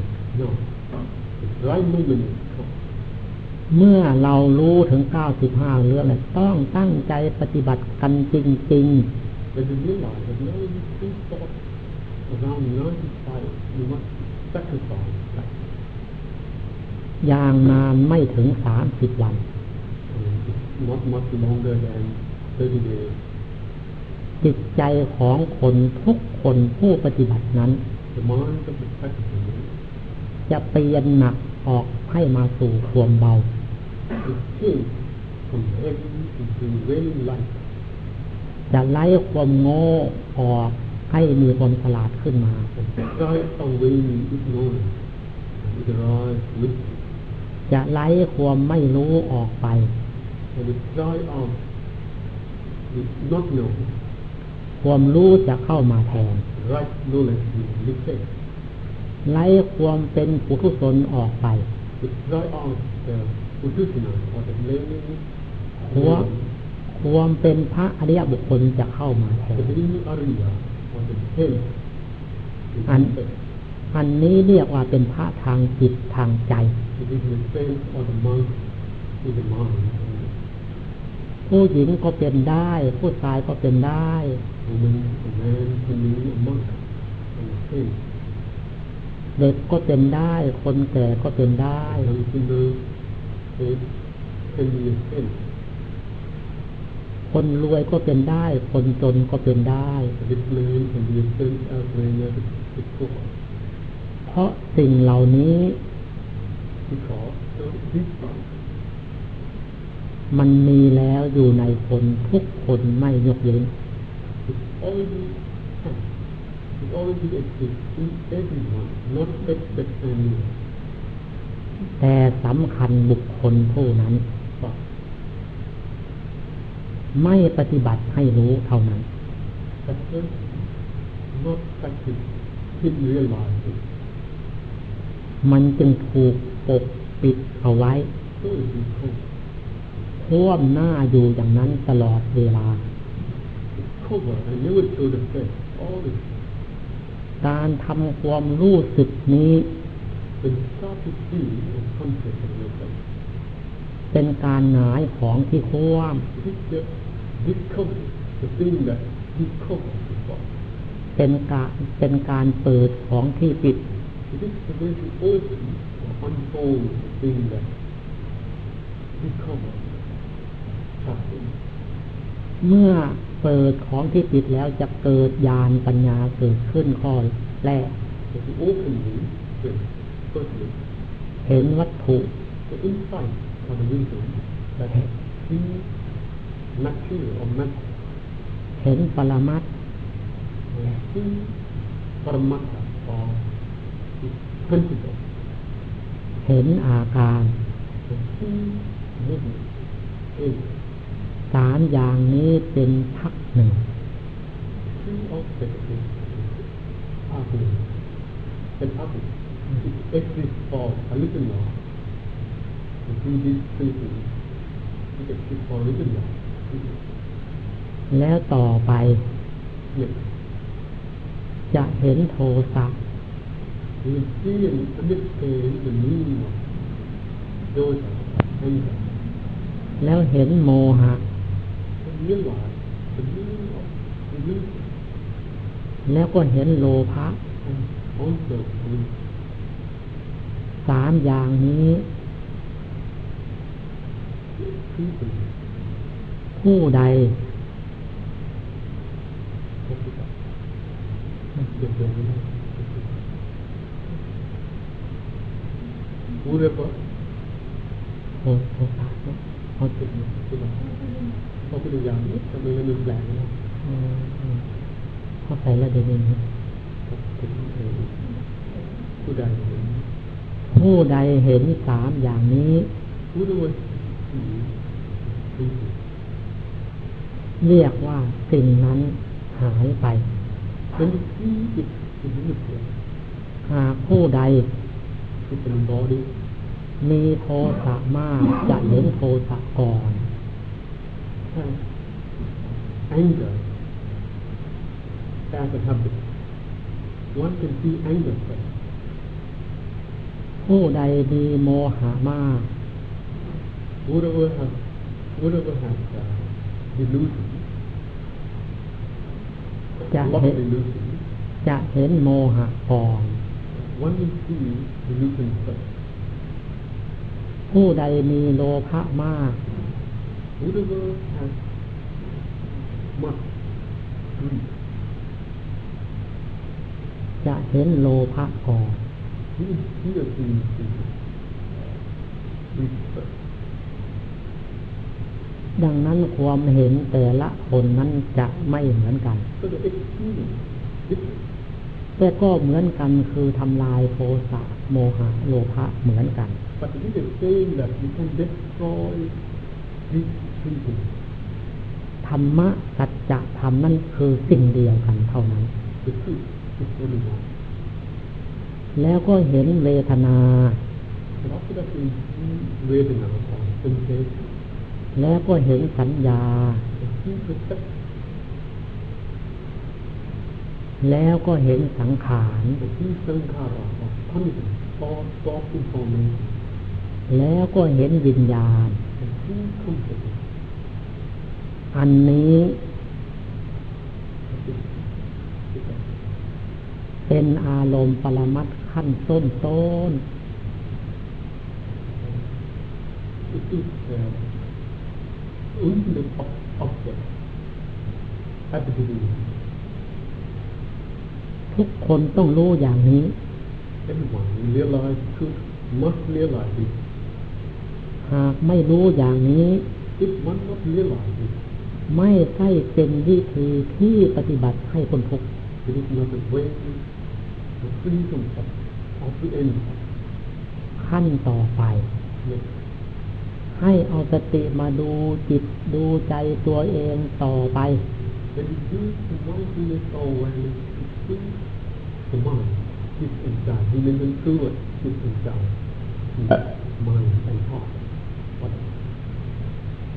เมื่อเรารู้ถึงเก้าสิบห้าเรื่องต้องตั้งใจปฏิบัติกันจริงๆ อย่างนานไม่ถึงสามสิบวัน And it's not much longer than thirty days. จิตใจของคนทุกคคนผู้ปฏิบัตินั้น the mind of the practitioner จะเปลี่ยนหนักออกให้มาสู่ความเบา is changed from heavy into very light. จะไล่ความโง่ออก ให้มีความฉลาดขึ้นมา And drive away ignorance and drive wisdom. จะไล่ความไม่รู้ออกไป And it drive out the not knowing. ความรู้จะเข้ามาแทน Right knowledge will replace. ไล่ความเป็นปุถุชนออกไป It drive out the Udusina or the learning ความความเป็นพระอริยบุคคลจะเข้ามาแท the น beginning area or the head. is And- replaced. อันนี้เรียกว่าเป็นพระทางจิตทางใจ It is the faith or the monk in the mind. ผู้หญิงก็เป็นได้ ผู้ชายก็เป็นได้ Woman, a man, can be a monk and a saint. เด็กก็เป็นได้ คนแก่ก็เป็นได้ Young sinner it can be a saint. คนรวยก็เป็นได้ คนจนก็เป็นได้เพราะสิ่งเหล่านี้มันมีแล้วอยู่ในคนทุกคนไม่ยกเว้น It already แต่สำคัญบุคคลผู้นั้น ไม่ปฏิบัติให้รู้เท่านั้นแต่ก็ลดการคิดคิดเรื่อยมามันจึงถูกปกปิดเอาไว้ท่วมหน้าอยู่อย่างนั้นตลอดเวลา การทำความรู้สึกนี้เป็นการหนายของที่คว่ำ is the discovery, the thing that discovers the thought. ำเป็นการเป็นการเปิดของที่ปิด It is the way to open or unfold the thing that discovers something. เมื่อเปิดของที่ปิดแล้วจะเกิดญาณปัญญาเกิดขึ้นข้อแรก If you open it, then firstly, เห็นวัตถุ the insight or the wisdom that is material or matter เห็นปรมัตถ์ and see paramatta or its principle เห็นอาการ and see movement in สามอย่างนี้เป็นพักหนึ่ง three aspects in ugly and ugly. It exists for a little while. And through these three things, it exists for a little while. แล้วต่อไป Yes. จะเห็นโทสะ You will see and understand the meaning of those anger แล้วเห็นโมหะ and realize the meaning of delusion แล้วก็เห็นโลภะ and also greed. สามอย่างนี้ Three things. ผู้ใด What is that? The devil. Whoever โทโทสะเนอะเขาติดเขาเป็นอย่างนี้ทำไมมันรุนแรงนะอืมอืมเข้าใจแล้วเดี๋ยวนี้ผู้ใดผู้ใดเห็นสามอย่างนี้ผู้ใดสีสี เรียกว่าสิ่งนั้นหายไปเป็นที่จิตเป็นที่เสียหากผู้ใดที่เป็นบอดีมีโทสะมากจะเห็นโทสะก่อน anger as a habit one can see anger first ผู้ใดมีโมหะมาก whoever has whoever has uh, delusion จะเห็นจะเห็นโมหะกองผู้ใดมีโลภมากจะเห็นโลภะกอง ดังนั้นความเห็นแต่ละคนนั้นจะไม่เหมือนกัน แต่ก็เหมือนกันคือทำลายโทสะโมหะโลภะเหมือนกัน But it is saying that you can destroy these ธรรมะสัจจธรรมนั่นคือสิ่งเดียวกันเท่านั้น แล้วก็เห็นเวทนาเวทนาเป็นเแล้วก็เห็นสัญญา แล้วก็เห็นสังขารแล้วก็เห็นวิญญาณ อันนี้เป็นอารมณ์ปรมัตขั้นต้นต้น It is uh, ultimate ob- object at the beginning. ทุกคนต้องรู้อย่างนี้ Everyone realize truth, must realize it. หากไม่รู้อย่างนี้ If one not realize it, ไม่ใช่เป็นวิธีที่ปฏิบัติให้คนทุกข์ it is not a way to freedom of, of the end. ขั้นต่อไป Next, ให้เอาสติมาดูจิตดูใจตัวเองต่อไป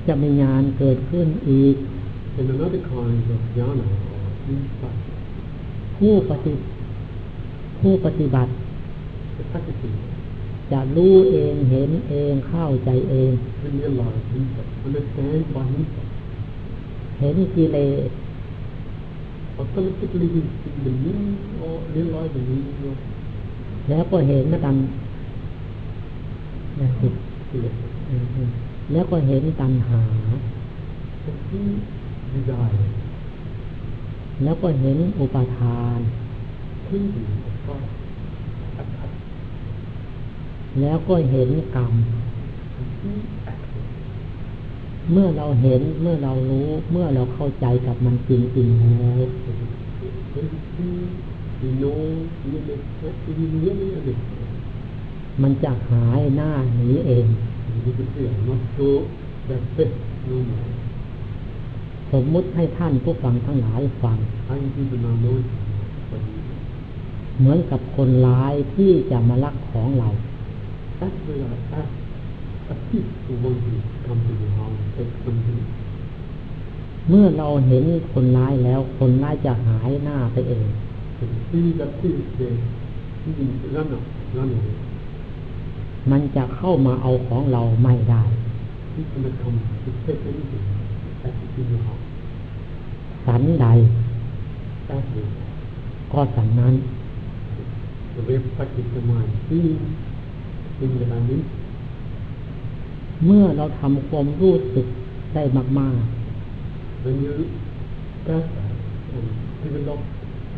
จะมีงานเกิดขึ้นอีก And another kind of jhana or insight. ผู้ปฏิผู้ปฏิบัติ The นพิธี จะรู้เองเห็นเองเข้าใจเอง เห็นกิเลส automatically we see the โยกแล้วก็เห็นนตามนะจิตแล้วก็เห็นตัณหา แล้วก็เห็นอุปาทาน thinking of thought, attack, แล้วก็เห็นกรรม เมื่อเราเห็นเมื่อเรารู้ เมื่อเราเข้าใจกับมันจริงจริๆแล้วมันจะหายหน้าหนีเองสมมุติให้ท่านผู้ฟังทั้งหลายฟังเหมือนกับคนร้ายที่จะมาลักของเรา As we are as a thief who wants to come to the house, take something. เมื่อเราเห็นคนร้ายแล้ว คนร้ายจะหายหน้าไปเอง see that thief there, he will run up, run away. มันจะเข้ามาเอาของเราไม่ได้ He's gonna come to take anything that is in your house. สันใด That we ก็สันนั้น the way of practice the mind, seeing in the mind, เมื่อเราทำความรู้สึกได้มาก when you press that and develop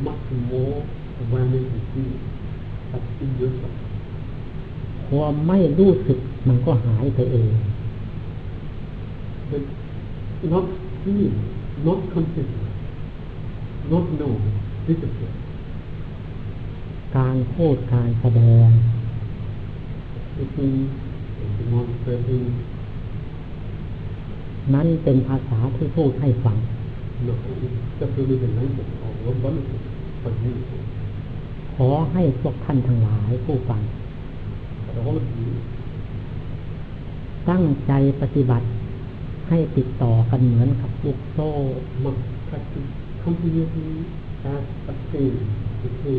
much more awareness and feeling that's in yourself. ๆความไม่รู้สึกมันก็หายไปเอง But not feeling, not consciousness, not knowing, disappear. การพูดการแสดง นั้นเป็นภาษาที่พูดให้ฟังขอให้พวกท่านทั้งหลายผู้ฟัง ตั้งใจปฏิบัติให้ติดต่อกันเหมือนกับลูกโซ่มักคัดคัดภีร์ตาสติสิ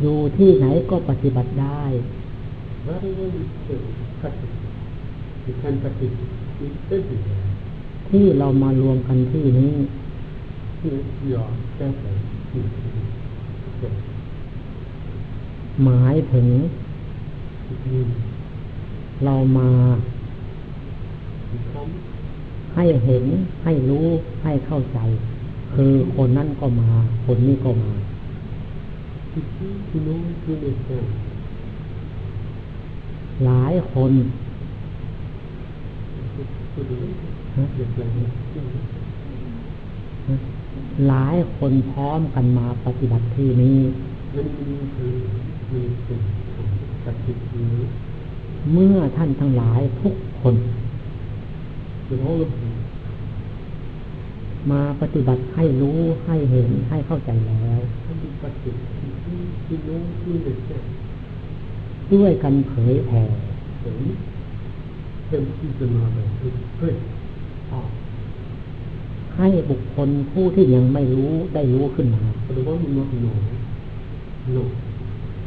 อยู่ที่ไหนก็ปฏิบัติได้ Wherever you stay, practice. You can practice it everywhere. ที่เรามารวมกันที่นี้ Here we are gathered in yes. หมายถึง It means เรามา you come ให้เห็นให้รู้ให้เข้าใจ to คือคนนั่นก็มา คนนี้ก็มา to see, to know, to understand. หลายคนหลายคนพร้อมกันมาปฏิบัติที่นี้เมื่อท่านทั้งหลายทุกคนมาปฏิบัติให้รู้ให้เห็นให้เข้าใจแล้ว and to practice, to see, to know, to understand. ด้วยกันเผยแผ่ Then, then is another, to spread out. ให้บุคคลผู้ที่ยังไม่รู้ได้รู้ขึ้นมา For the one who not know, know,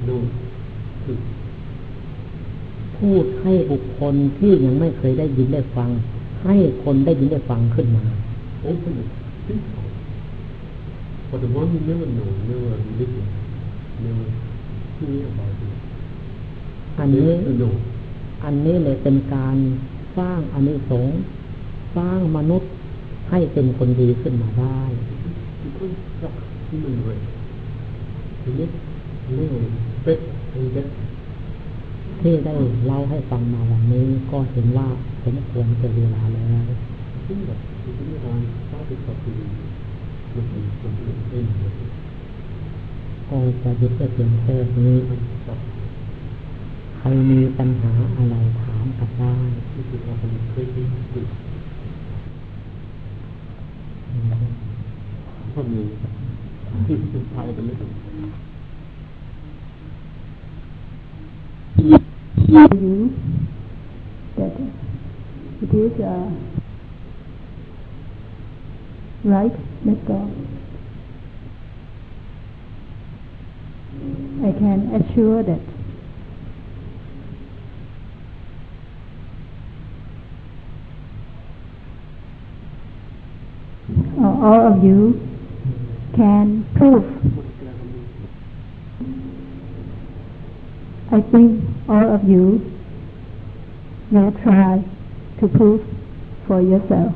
know, to พูดให้บุคคลที่ยังไม่เคยได้ยินได้ฟัง ให้คนได้ยินได้ฟังขึ้นมา open it, speak out. For the one who never know, never listen, อัน they นี้ have to know. อันนี้เลยเป็นการสร้างอานิสงส์สร้างมนุษย์ให้เป็นคนดีขึ้นมาได้ To construct human race, to make live better and better. ที่ได้เล่าให้ฟังมาวันนี้ก็เห็นว่าสมควรเป็นเวลาแล้ว I think that the Quran started talking looking something in it. ก็จะหยุดไว้เพียงแค่นี้ And stop. ใครมีปัญหาอะไรถามกันได้ If you have any questions, please. อืม Probably, this is tired a little. you that it is uh, right, let go. I can assure that all of you can prove I think all of you will try to prove for yourself.